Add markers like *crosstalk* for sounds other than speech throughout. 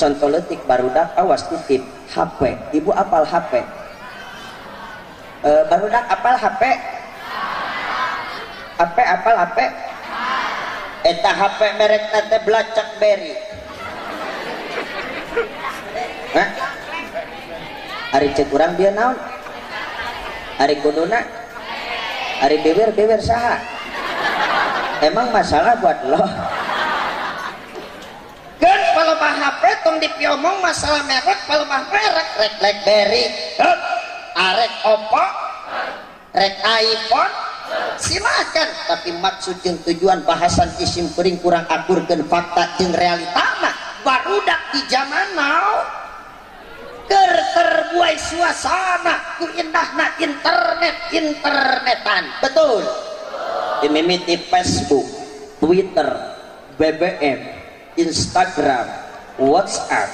contoh letik barudak awas titip HP ibu apal HP e, barudak apal HP HP apal HP eta HP merek nate belacak beri Hah? Hari cek kurang dia naon? Hari kuduna? Hari beber beber saha? Emang masalah buat lo? Kan kalau mah Tong dipiomong masalah merek kalau mah merek. Rek BlackBerry, arek Oppo, rek iPhone, silakan. Tapi maksud yang tujuan bahasan isim kuring kurang akurkan fakta yang realita mah. Barudak di zaman now. Ker terbuai suasana. Ku indahna internet internetan. Betul. Dimimiti Facebook Twitter BBM Instagram WhatsApp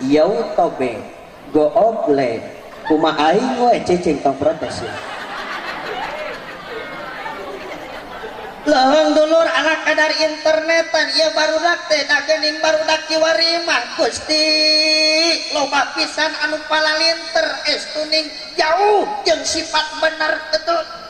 Youtube Google kuma aing we cicing tong protes ya Leheng dulur anak kadar internetan ya baru dak teh dagening baru dak kiwariman Gusti loba pisan anu palalinter es tuning jauh jeung sifat bener betul.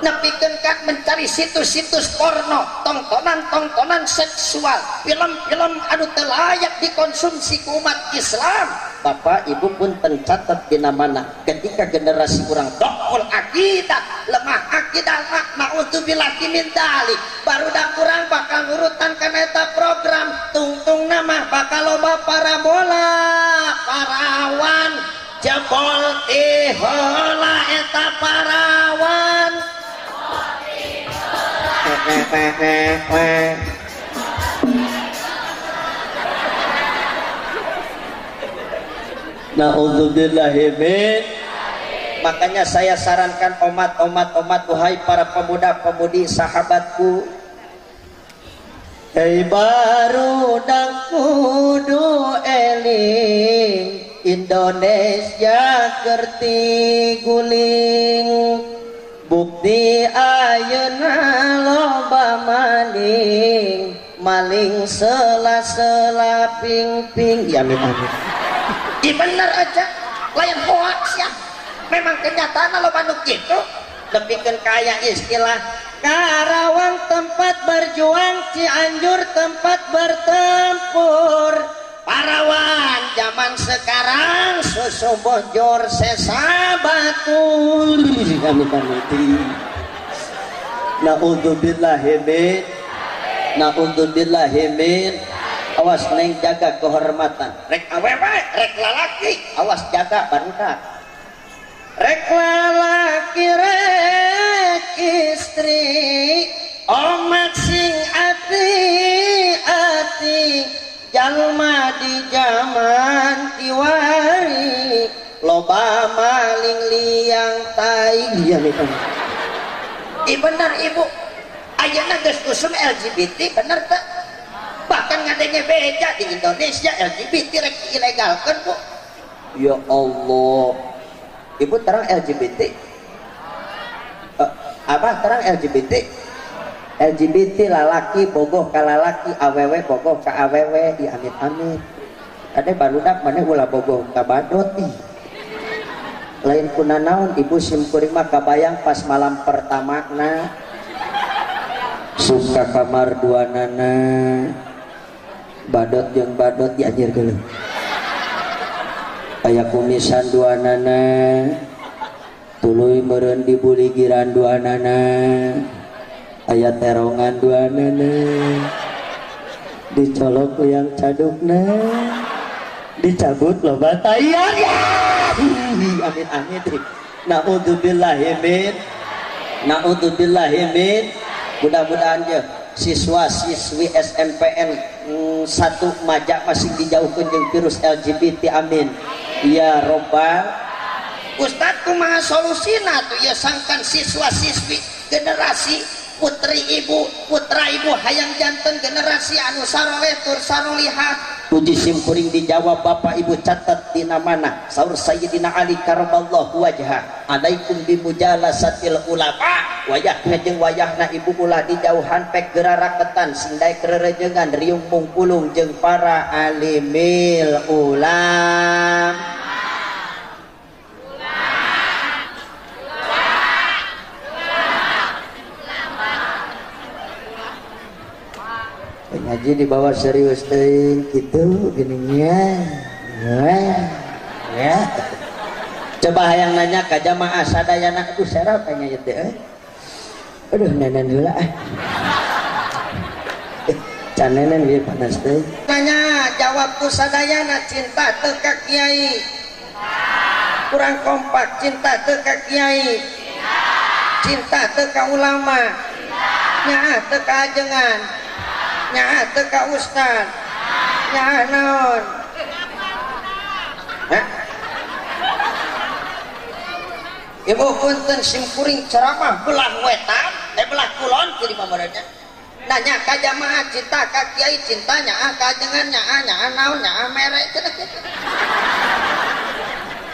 Nepikeun ka mencari situs-situs porno tontonan-tontonan seksual. Film-film anu teu layak dikonsumsi umat Islam. Bapak Ibu pun tercatat di mana ketika generasi kurang dokul akidah lemah akidah mak naudzubillah min dalik. Baru dah kurang bakal ngurutan kana eta program. Tungtung nama bakal loba para bola parawan jebol teh Na'udzubillahimin Makanya saya sarankan omat-omat omat Wahai para pemuda-pemudi sahabatku. Hei baru dan kudu eling Indonesia kerti guling Bukti ayeuna loba maning Maling sela-sela ping-ping. Ya amin amin Ih bener aja. Lain hoax ya memang kenyataan lo bandung gitu. Lebihkan kaya istilah. Karawang tempat berjuang Cianjur tempat bertempur parawan zaman sekarang susu bojor sesabatur. Kami pamiti naudzubillahi min. Naudzubillahi min. Awas neng jaga kehormatan. Rek awewe rek lalaki. Awas jaga barudak rek lalaki. Jalma di zaman kiwari Loba maling liang tai. Iya nih kan Ih bener ibu. Ayana geus kusum LGBT bener tak bahkan ngadenge beja di Indonesia LGBT rek ilegal kan bu. Ya Allah. Ibu terang LGBT Eh, Apa terang LGBT LGBT lalaki bogoh ka lalaki awewe bogoh ka awewe ya amit amit ada barudak mana ulah bogoh ka badot ih lain kuna naon ibu simkuring mah kabayang pas malam pertama na suka kamar dua nana. Badot yang badot dianjir ke aya kumisan dua nana. Tuluy meren dibuli giran dua nana. Aya terongan dua nana. Dicolok yang cadukna dicabut lo batayan ya amin amin naudzubillahimin naudzubillahimin mudah-mudahan ya siswa siswi SNPN mm, satu majak masih dijauhkan jeung virus LGBT amin. Ya robbal. Ustadz kumaha solusina tuh? Ya sangkan siswa siswi generasi putri ibu putra ibu hayang janten generasi anu saroleh sarolihat Ujisimkuring dijawab Bapak Ibu catat di mana Saur Sayyidina Ali karamallahu wajah alaikum bimujala satil ulama. Wayahna jeung wayahna ibu ulah dijauhan pek geraraketan. Sindai kererejengan riung mungkulung jeung para alimil ulam. Ngaji di bawah serius ting gitu gininya ya, ya. coba yang nanya ke jamaah sadayana aku serap kayaknya itu eh. aduh nenen dulu ah *laughs* can nenen dia panas teh. Nanya jawabku sadayana cinta ke kiai. Kurang kompak cinta ke kiai. Cinta ke ulama. Nya ke ajengan nyaha teka ustad nyaha naon Ibu punten simkuring ceramah. Belah wetan, eh belah kulon jadi pamerenya. Nanya ka jamaah cinta ka kiai cintanya ah kajengan nyaa nyaa naon nyaa merek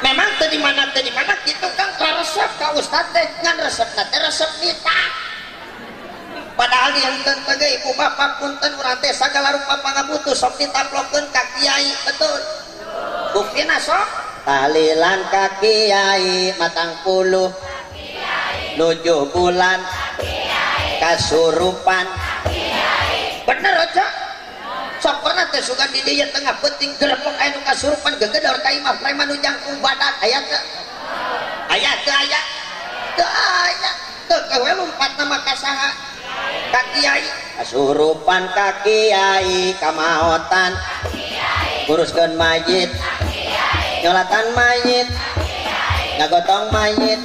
Memang tadi mana tadi mana gitu kan resep ka ustad teh. Ngan resep nate resep nita padahal dianten sebagai ibu bapak punten urante segala rupa pangabutuh sok ditaplokkeun ka kiai betul. Buktina sok? Tahlilan ka kiai matang puluh. Nujuh bulan. Kasurupan. Bener aja sok pernah teh sugan di dieu tengah penting gerepok anu kasurupan gegedor ka imah preman nu jangkung badan aya teu. Aya teu aya. Teu aya. Teu kawe lumpat nama kasaha. Kakiai asurupan kakiai kamaotan. Uruskan mayit. Nyolatan mayit. Ngagotong mayit.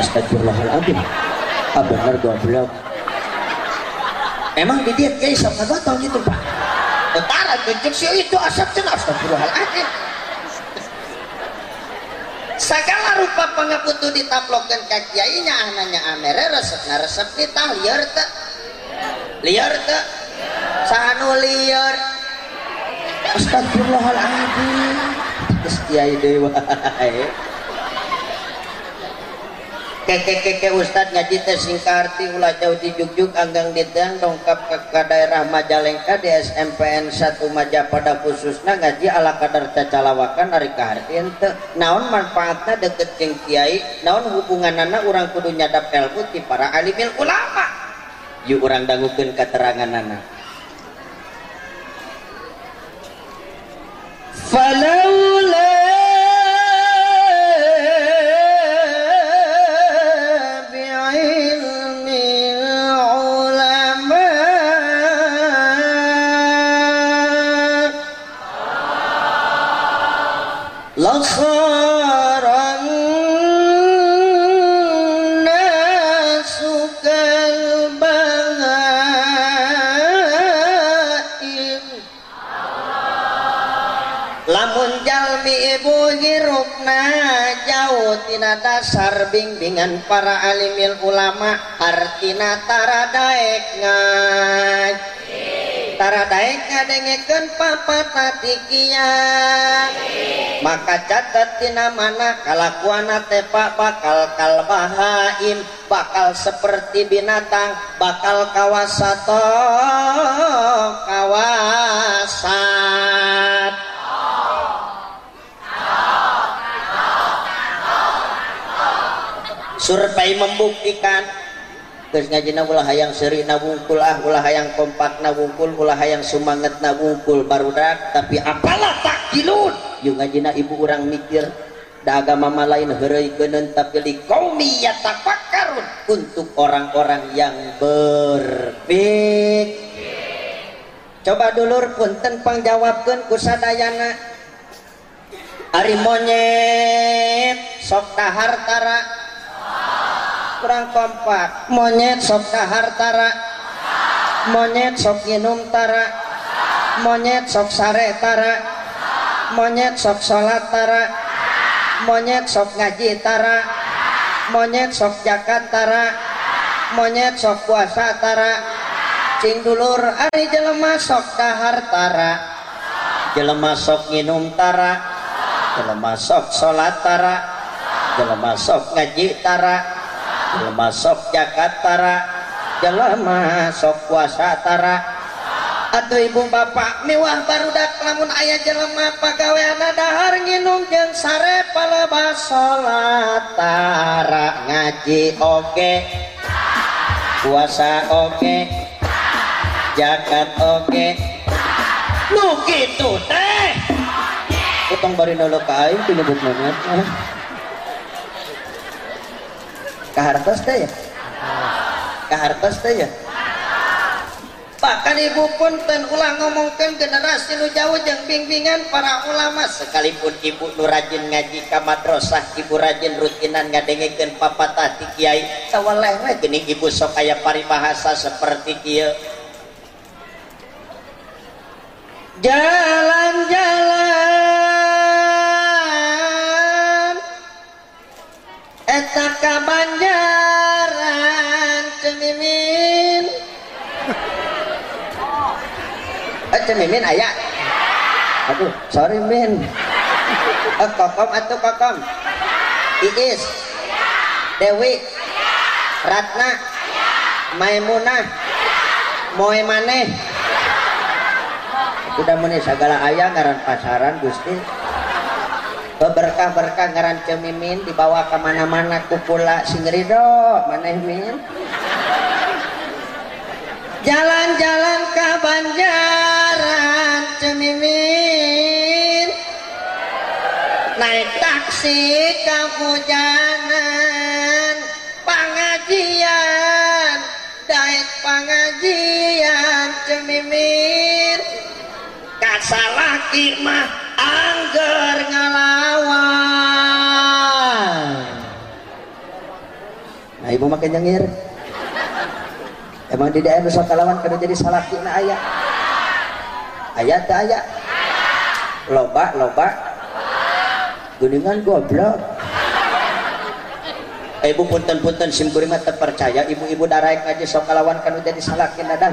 Astagfirullahaladzim. Ah bener goblok emang di dia kiai sok ngagotong gitu pak? Utara tunjuk sih itu asap cenah. Astagfirullahaladzim segala rupa pengeputu ditaplokan kakiainya anaknya amere resep na resep kita liar te liar te sahanu liar astagfirullahaladzim. Terus kiai dewa kekekeke Ustad ngaji teh singkarti ulah jauh di jugjug Anggang Didan dongkap ke daerah Majalengka di SMPN 1 Maja pada khususnya ngaji ala kadar cacalawakan dari kehartian naon manfaatnya deket jeng Kiai naon hubungan anak orang kudu nyadap ilmu ti para alimil ulama? Yuk orang dangukeun keterangan anak falaula خير الناس كالبهائم. Lamun jalmi ibu hirupna jauh tina dasar bimbingan para alimil ulama artina taradaek ngaji tara daek ngadengekeun papata tikia maka catat tina mana kalakuan tepa bakal kalbahaim bakal seperti binatang bakal kawasato kawasat. Survei membuktikan ngajina ulah hayang seri nabungkul ah ulah hayang kompak nabungkul ulah hayang sumangat nabungkul barudak tapi apalah tak kilun yung ngajina ibu orang mikir da agama mama lain heureuy kenen tapi li kaumi yatafakarun untuk orang-orang yang berpik. Coba dulur punten pangjawabkeun ku sadayana. Ari monyet sok dahartara kurang kompak. Monyet sok hartara monyet sok minum tara. Monyet sok sare tara. Monyet sok sholat tara. Monyet sok ngaji tara. Monyet sok jakat tara. Monyet sok puasa tara. Cing dulur ari jelema sok dahar tara. Jelema sok nginum tara. Jelema sok salat tara. Jelema sok ngaji tara jelema sok jakat tara jelema sok puasa tara. Aduh ibu bapak mewah barudak lamun ayah jelema pagaweana dahar nginum jeung sare palebas salat tara. Ngaji oge. Puasa oge. Jagat oge. Nu gitu teh. Utang bari nolo ka aing teu nyebut kahartos teh ya? Kahartos teh ya? Bahkan ibu pun ten ulah ngomongkan generasi nu jauh jeung bimbingan para ulama. Sekalipun ibu nu rajin ngaji ka madrasah ibu rajin rutinan ngadengekeun papatah ti kiai sawaleh we geuning ibu sok aya paribahasa seperti kieu. Jalan-jalan eh cemimin aya. Aduh sorry min. Eh kokom atuh kokom? Iis. Dewi? Ratna? Maimunah? Moe maneh udah meni segala ayah ngaran pasaran Gusti. Berkah-berkah ngaran cemimin dibawa ke mana-mana kupula sing ridho maneh min? Jalan-jalan ke Banjaran cemimin naik taksi ke hujanan pengajian daik pengajian cemimin kasalaki mah angger ngalawan nah ibu makin nyengir. Emang di daerah Nusa Kalawan kada jadi salaki na ayat ayat ayat loba loba guningan goblok. Ibu punten punten sim kuring terpercaya. Ibu-ibu daraek aja sok kalawan kanu jadi salaki na dah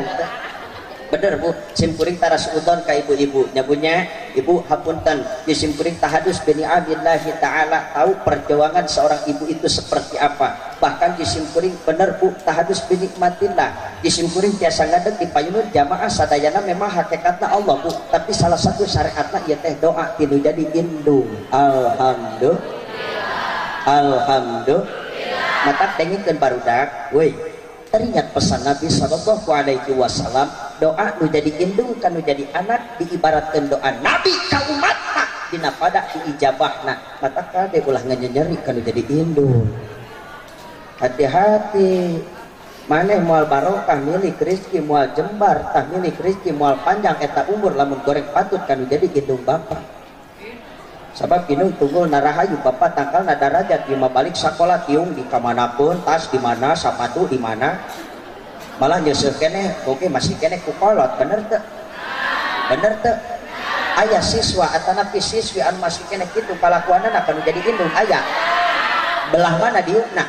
bener bu. Simpuring taras udon ka ibu-ibu. Nyabunya ibu hapunten. Di simpuring tahadus bini abillahi ta'ala tahu perjuangan seorang ibu itu seperti apa. Bahkan di simpuring bener bu tahadus binikmatillah di simpuring tiasa ngadeg di payunun jamaah sadayana memang hakikatnya Allah bu. Tapi salah satu syariatnya ya teh doa tinu jadi indung alhamdulillah. Alhamdulillah. Mata tengin barudak. Woi teringat pesan Nabi Shallallahu Alaihi Wasallam doa nu jadi indung kan nu jadi anak diibaratkan doa Nabi ka umat dina pada diijabahna. Mata kade ulah nganyenyeri kan jadi indung. Hati-hati. Maneh mual barokah milik rizki mual jembar tah milik rizki mual panjang eta umur lamun goreng patut kan jadi indung bapak sabab inung tunggul narahayu bapak tangkal nadarajat di balik sekolah tiung di ke mana pun tas di mana sepatu di mana. Malah nyusul kene oke masih kene kukolot bener tuh bener tuh ayah siswa atau napi siswi anu masih kene gitu palakuanan akan jadi indung ayah. Belah mana diukna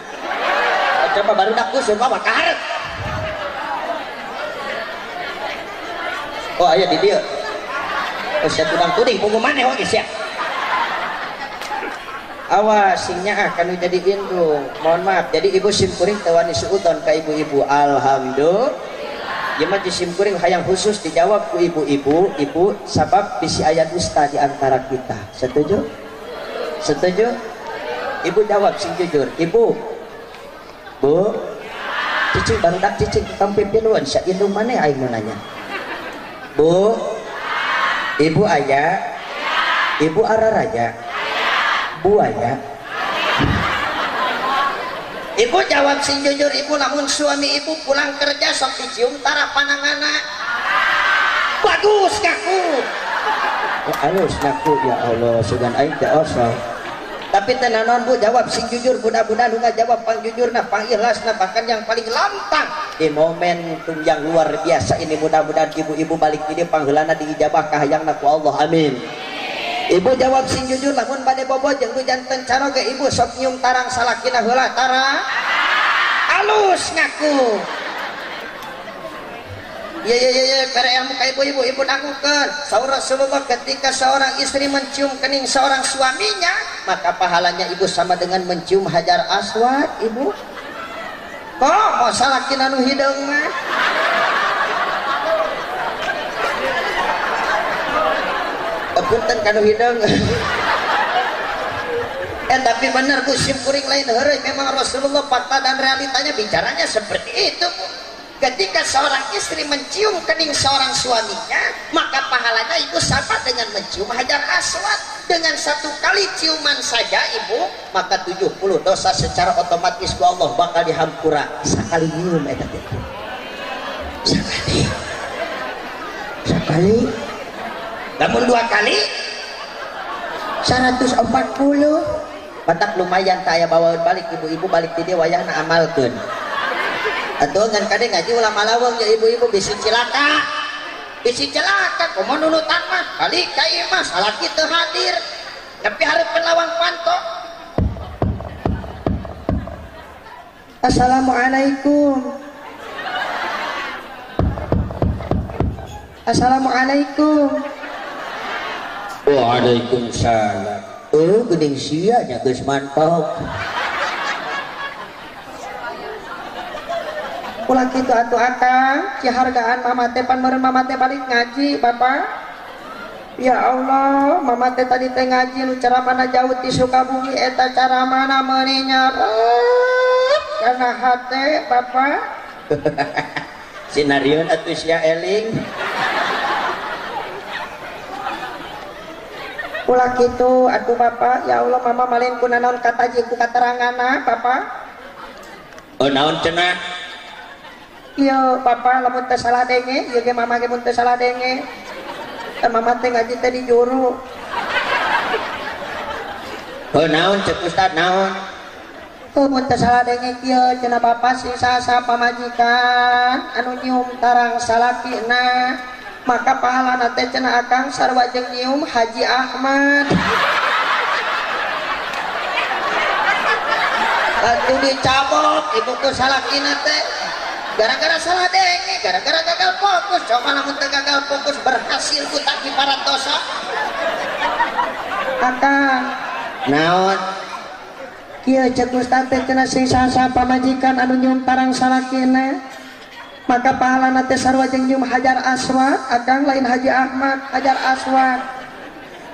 coba baru nak kusur bawa karet. Oh ayah di dia. Oh saya tudang tuding pengumumannya oke siap awas singnya akan jadi indung mohon maaf jadi ibu simpuring tewani suudon ke ibu-ibu. Alhamdulillah. Ya mah simpuring hayang khusus dijawab ku ibu-ibu. Ibu sabab bisi ayat dusta di antara kita. Setuju? Setuju? Ibu jawab sing jujur. Ibu. Bu. Cici baru dak cici tampil piluan syak indung mana aing mau nanya. Bu. Ibu ayah. Ibu araraja buaya ibu jawab sing jujur ibu namun suami ibu pulang kerja sok dicium tara panangana bagus kaku ya halus naku ya Allah sugan aing teh tapi tenanon bu jawab sing jujur budak-budak nu jawab pang jujur nah pang ikhlas nah bahkan yang paling lantang. Di momentum yang luar biasa ini mudah-mudahan ibu-ibu balik ini panggelana diijabah kahayang naku Allah amin Ibu jawab sing jujur lamun bade bobo jeung janten caro ke ibu sok nyium tarang salakina heula tarang. Alus ngaku. iya iya iya ya peream ka ibu-ibu ibu lakukan. Saur Rasulullah ketika seorang istri mencium kening seorang suaminya, maka pahalanya ibu sama dengan mencium Hajar Aswad, ibu. Kok mau salakina nu hideung mah? Punten kanu hidung. eh tapi benar Bu simpuring lain. Hari memang Rasulullah fakta dan realitanya bicaranya seperti itu ketika seorang istri mencium kening seorang suaminya maka pahalanya itu sama dengan mencium hajar aswad. Dengan satu kali ciuman saja ibu maka 70 dosa secara otomatis ku Allah bakal dihampura. Sekali nyium eta sekali. Sekali namun dua kali. 140 batak lumayan kaya bawa balik ibu-ibu balik di dia wayahna amalkeun atau ngan kade ngaji ulama lawang ya ibu-ibu bisi cilaka bisi cilaka kumo nunutan mah kali kai mah salah kita hadir. Tapi harus penlawang panto. Assalamualaikum. Assalamualaikum Waalaikumsalam. Oh, geuning sia nya geus mantap. Ulah kitu atuh akang, cihargaan mama teh pan meureun mama teh balik ngaji, Bapak. Ya Allah, mama teh tadi teh ngaji nu cara mana jauh ti Sukabumi eta cara mana meuni nyaret kana hate Bapak. *laughs* Sinarion atuh sia eling. ulah gitu aduh Bapak ya Allah mama malin kunaon naon kataji ku katerangana Bapak oh naon cenah iya Bapak lamun teu salah denge ieu ge mama ge mun teu salah denge. Teh mama teh ngaji teh di juru. Oh naon cek ustad naon? Oh, mun teu salah denge kieu cenah Bapak sing sasa pamajikan anu nyium tarang salakina maka pahala nate cenah akang sarwa jeung nyium Haji Ahmad. Lalu dicabok ibu ke salah kina teh. Gara-gara salah denge gara-gara gagal fokus. Coba namun gagal fokus berhasil ku taki para dosa akang. Naon? Kieu cek ustaz teh cenah sing sasa pamajikan anu nyum parang salah kina. Maka pahala nate sarwa jeung nyum hajar aswad akang lain haji ahmad hajar aswad.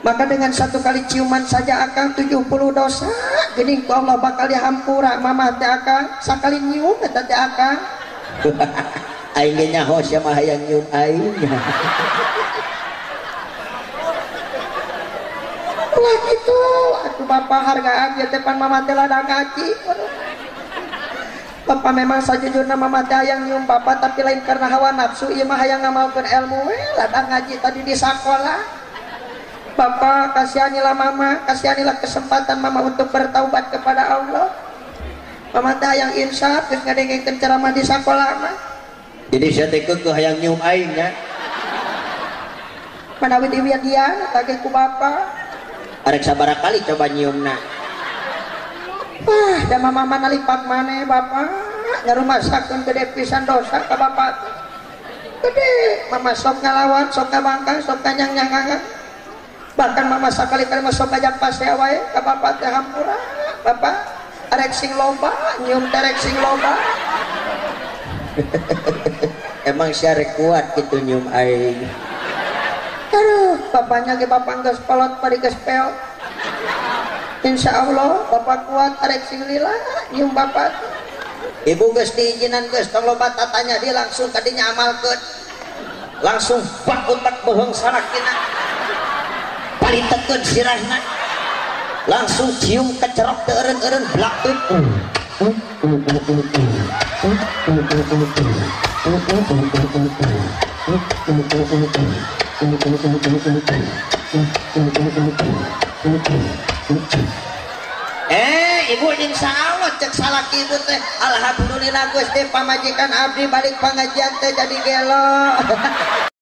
Maka dengan satu kali ciuman saja akan 70 dosa gini Allah bakal dihampura. Mama teh akan sakali nyium eta teh akan *laughs* aing ge nyaho sia mah hayang nyun aing. Wah gitu, aku bapak hargaan ya depan mama teh ladang ngaji. Bapak memang sajujurna mama teh hayang nyium bapak tapi lain karena hawa nafsu ieu mah hayang ngamalkeun ilmu we ladang ngaji tadi di sekolah. Bapak kasihanilah mama, kasihanilah kesempatan mama untuk bertaubat kepada Allah. Pamata yang insaf geus ngadengkeun ceramah di sekolah mah. Jadi saya teh keuh hayang nyium aing nya. Manawi di dia lagi ku bapa. Arek sabaraha kali coba nyiumna wah da mama mana lipat mana bapak? Ngarumasakeun gede pisan dosa ka bapak gede. Mama sok ngalawan sok ngabangkang sok kanyang nyangangan bahkan mama sakali kali sok ngajak pasti wae ka bapak teh hampura bapak. Arek sing lomba nyium terek sing lomba. *laughs* Emang syarek kuat gitu nyium aing aduh bapaknya ke bapak nggak sepelot pada kespel insya Allah bapak kuat arek sing lila bapak. Ibu geus diizinan geus tong tatanya dia langsung tadinya amalkeun. Langsung bak utak bohong sarakina palitekeun sirahna. Langsung cium kecerok teureun-eureun blak tuh Eh, ibu insya Allah cek salah ibu teh. Alhamdulillah gue pamajikan abdi balik pengajian teh jadi gelo. *laughs*